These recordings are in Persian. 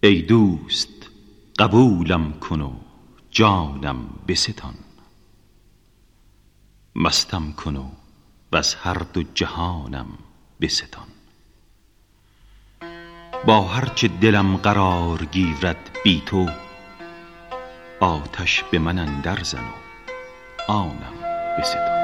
ای دوست قبولم کن و جانم بستان. مستم کن و از هر دو جهانم بستان. با هرچه دلم قرار گیرد بی تو آتش به من اندر زن و آنم بستان.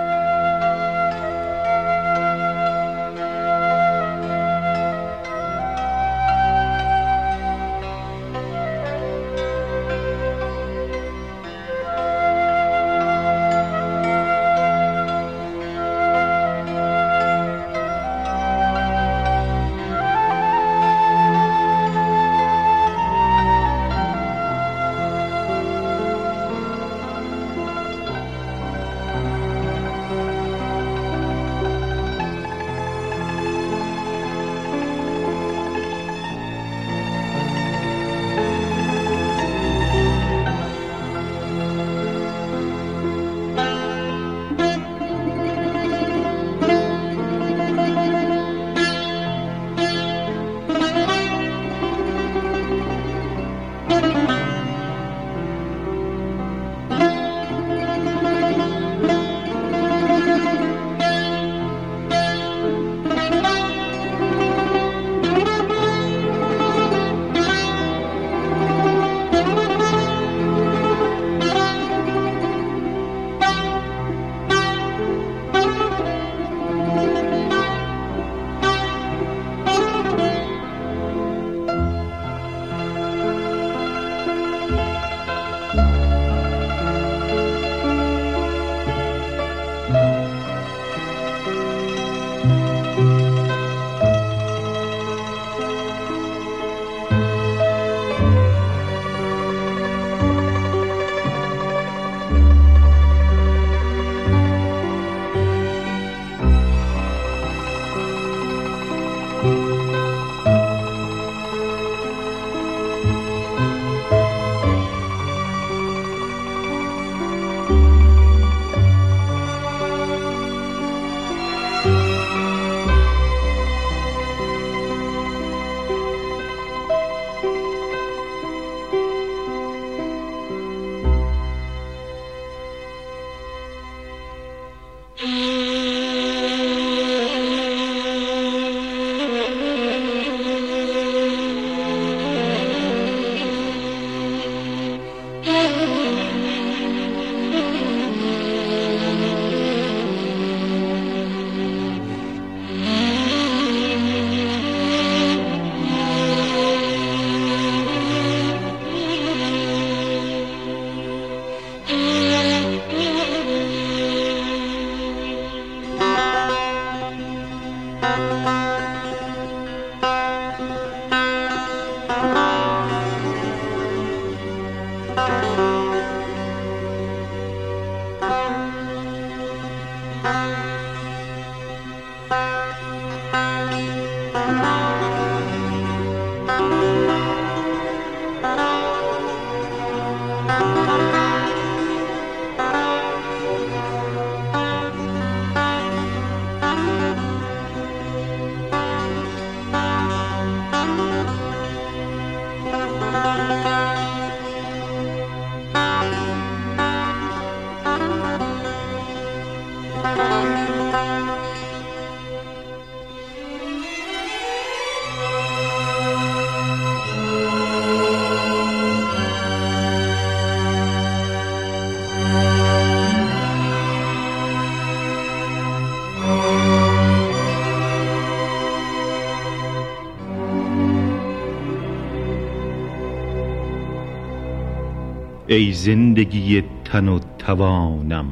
ای زندگی تن و توانم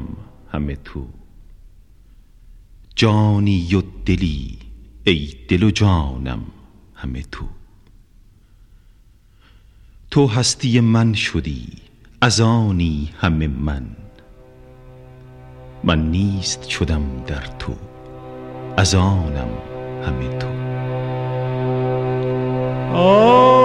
همه تو. جانی و دلی ای دل و جانم همه تو. تو هستی من شدی از آنی همه من. من نیست شدم در تو از آنم همه تو. کشت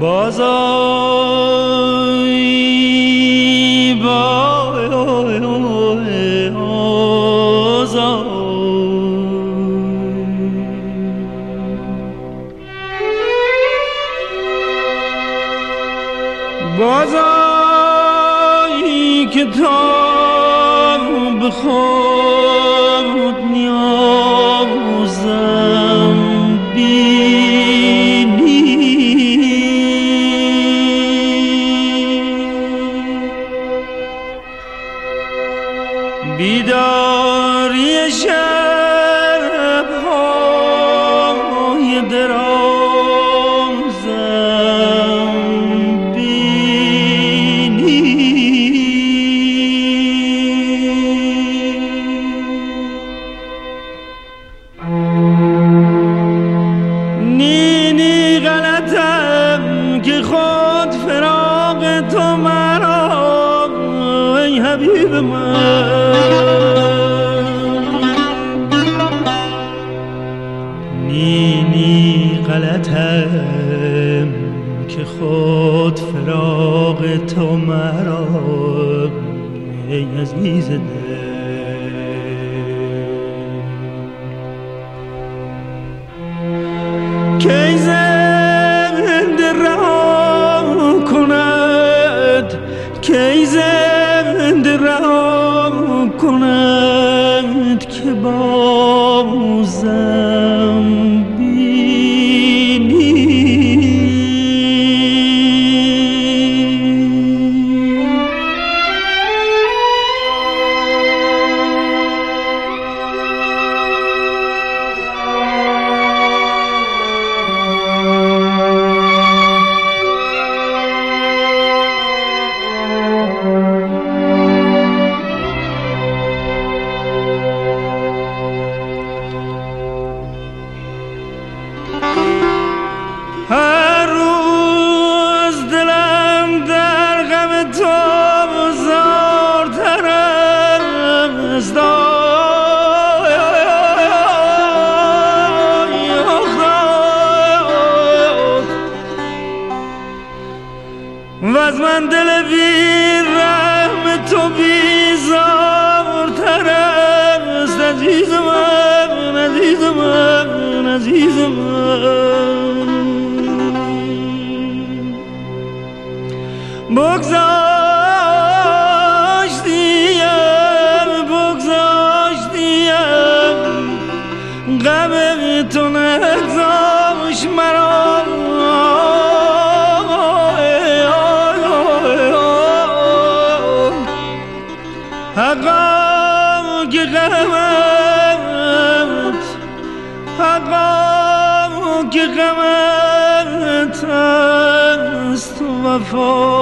بازای با بازایی که تا بخور بگذاشتیم بگذاشتیم غم تو نگذاش مرا. حقا که غمت حقا که غمت است وفا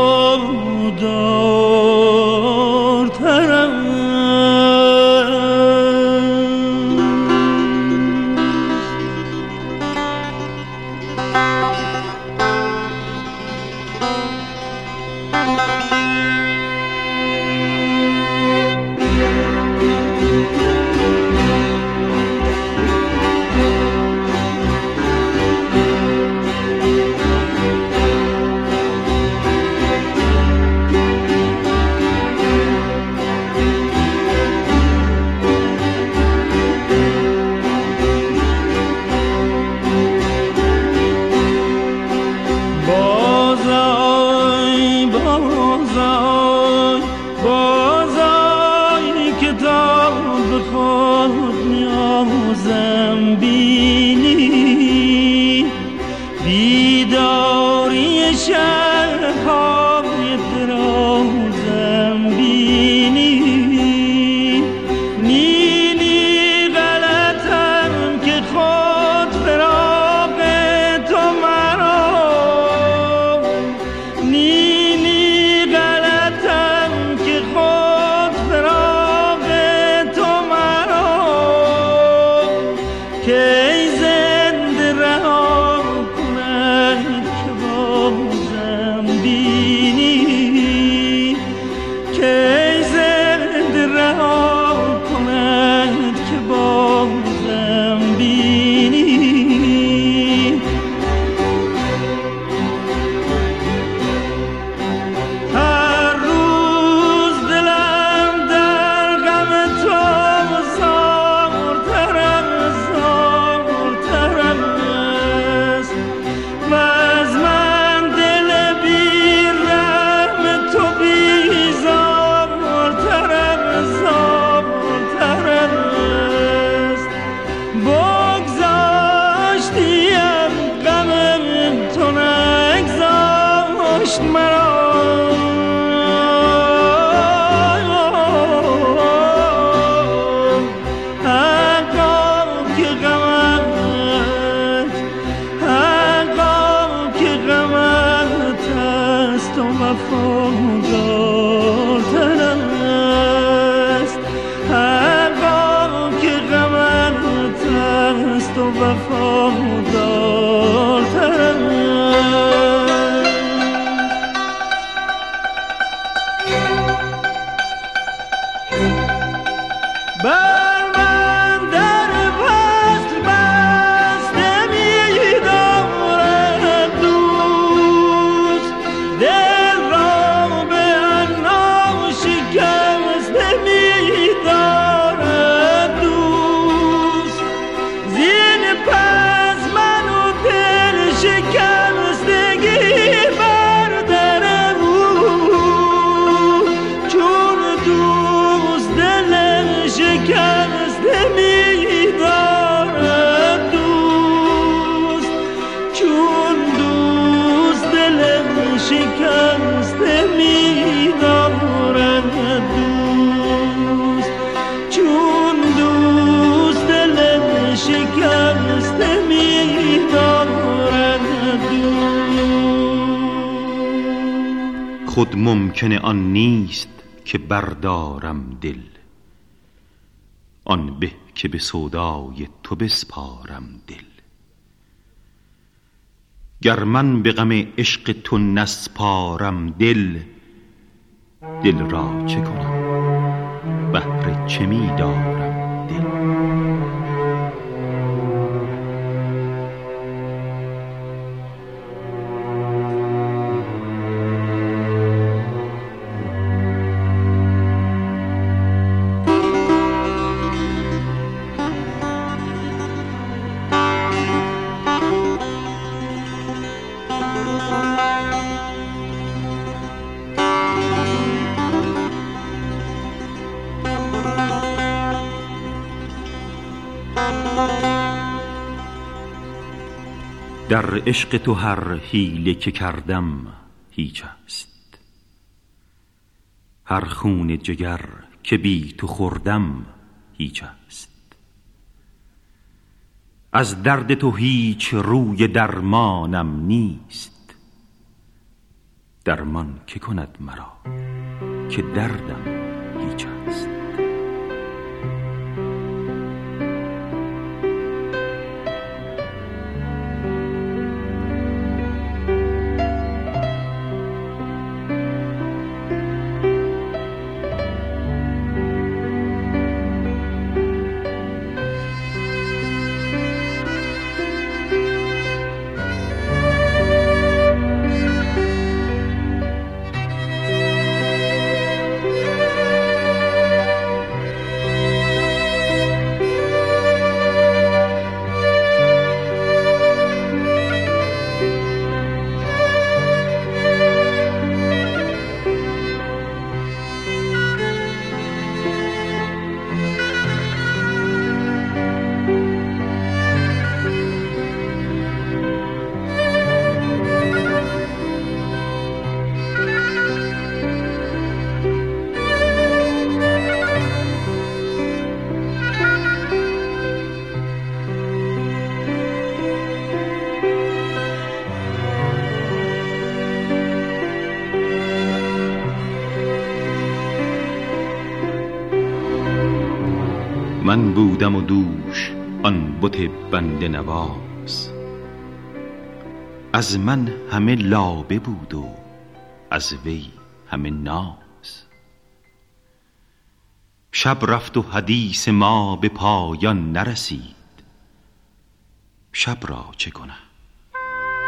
Christi. ممکن آن نیست که بردارم دل. آن به که به سودای تو بسپارم دل. گر من به غم عشق تو نسپارم دل دل را چه کنم؟ بهر چه می در عشق تو هر حیله که کردم هیچ است. هر خون جگر که بی تو خوردم هیچ است. از درد تو هیچ روی درمانم نیست. درمان که کند مرا که دردم هیچ است. بودم و دوش آن بت بنده نواز. از من همه لابه بود و از وی همه ناز. شب رفت و حدیث ما به پایان نرسید. شب را چه کنم؟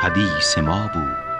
حدیث ما بود.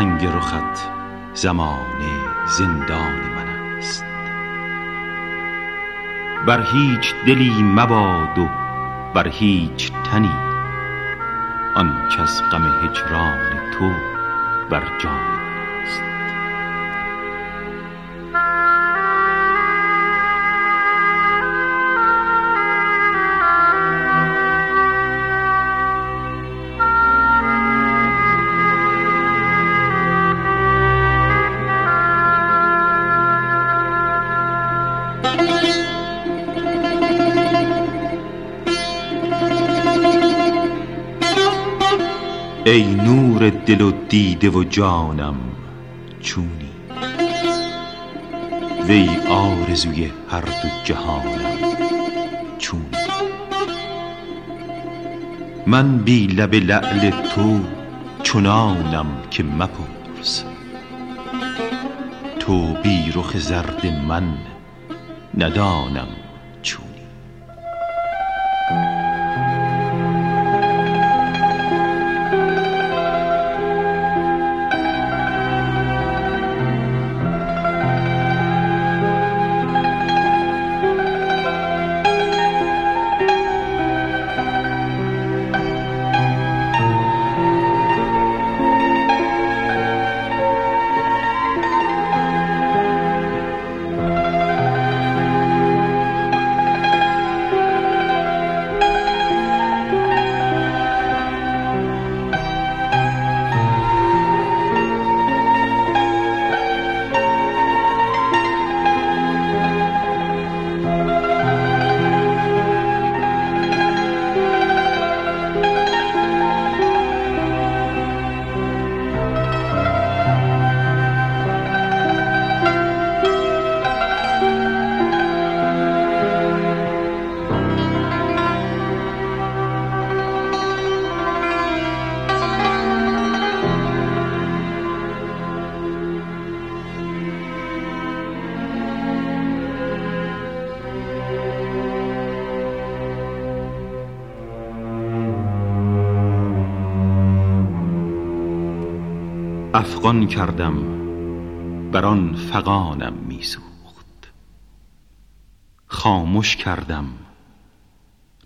بیرنگ رخت زمانه زندان من است. بر هیچ دلی مباد و بر هیچ تنی آن کس غم هجران تو بر جان نور دل و دیده و جانم چونی. وی آرزوی هر دو جهانم چونی. من بی لب لعل تو چنانم که مپرس. تو بی رخ زرد من ندانم افغان کردم بر آن فغانم میسوخت خامش کردم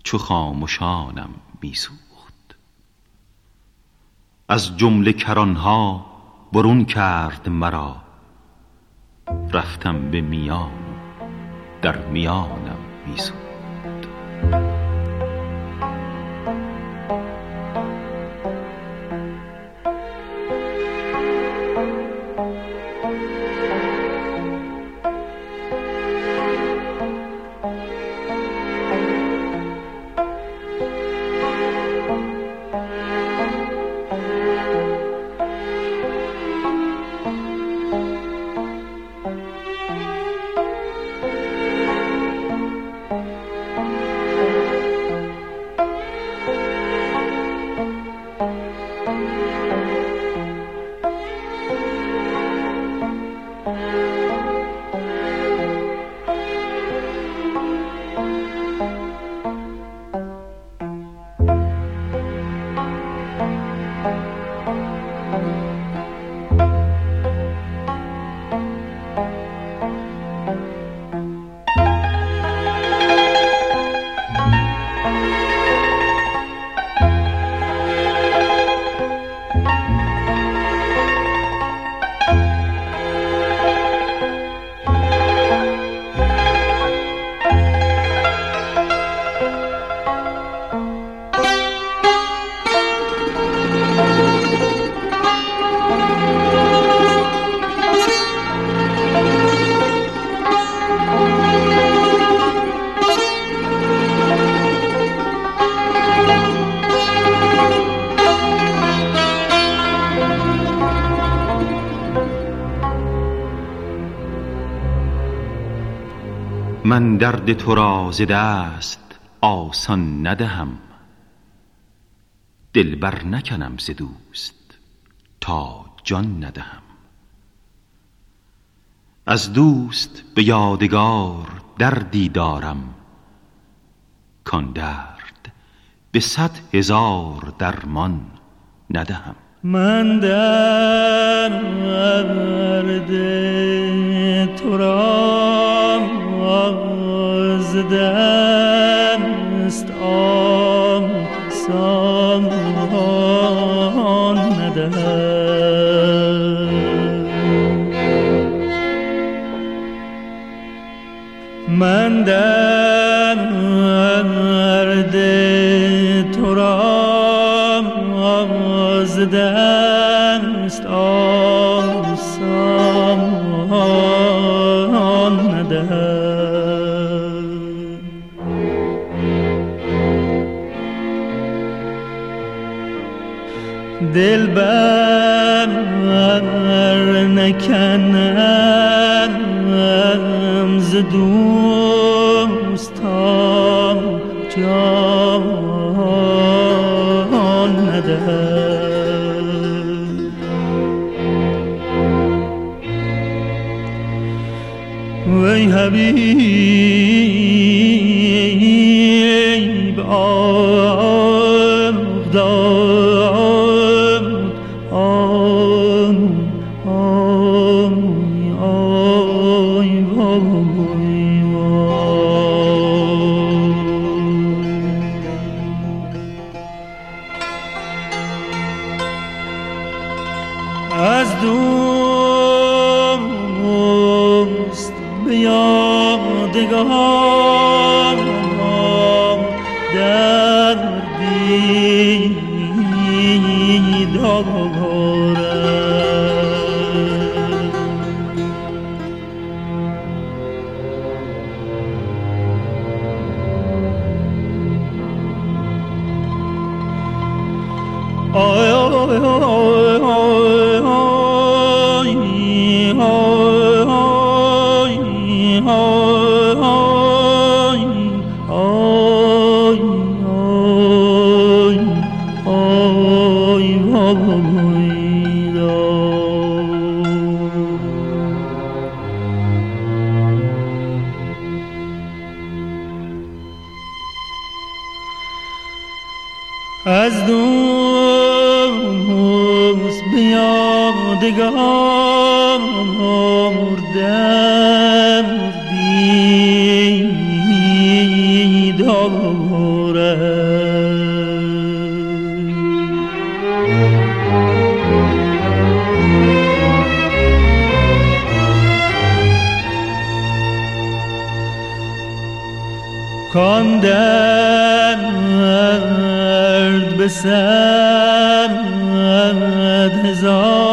چو خامشانم میسوخت از جمله کرانها برون کرد مرا رفتم به میان در میانم میسوخت درد تو را ز دست آسان ندهم. دل بر نکنم ز دوست تا جان ندهم. از دوست به یادگار دردی دارم. کان درد به صد هزار درمان ندهم. من در تو را ز دست آن سامان من در شکنم ز دوستا جان ندر وی حبیب کان درد به صد هزار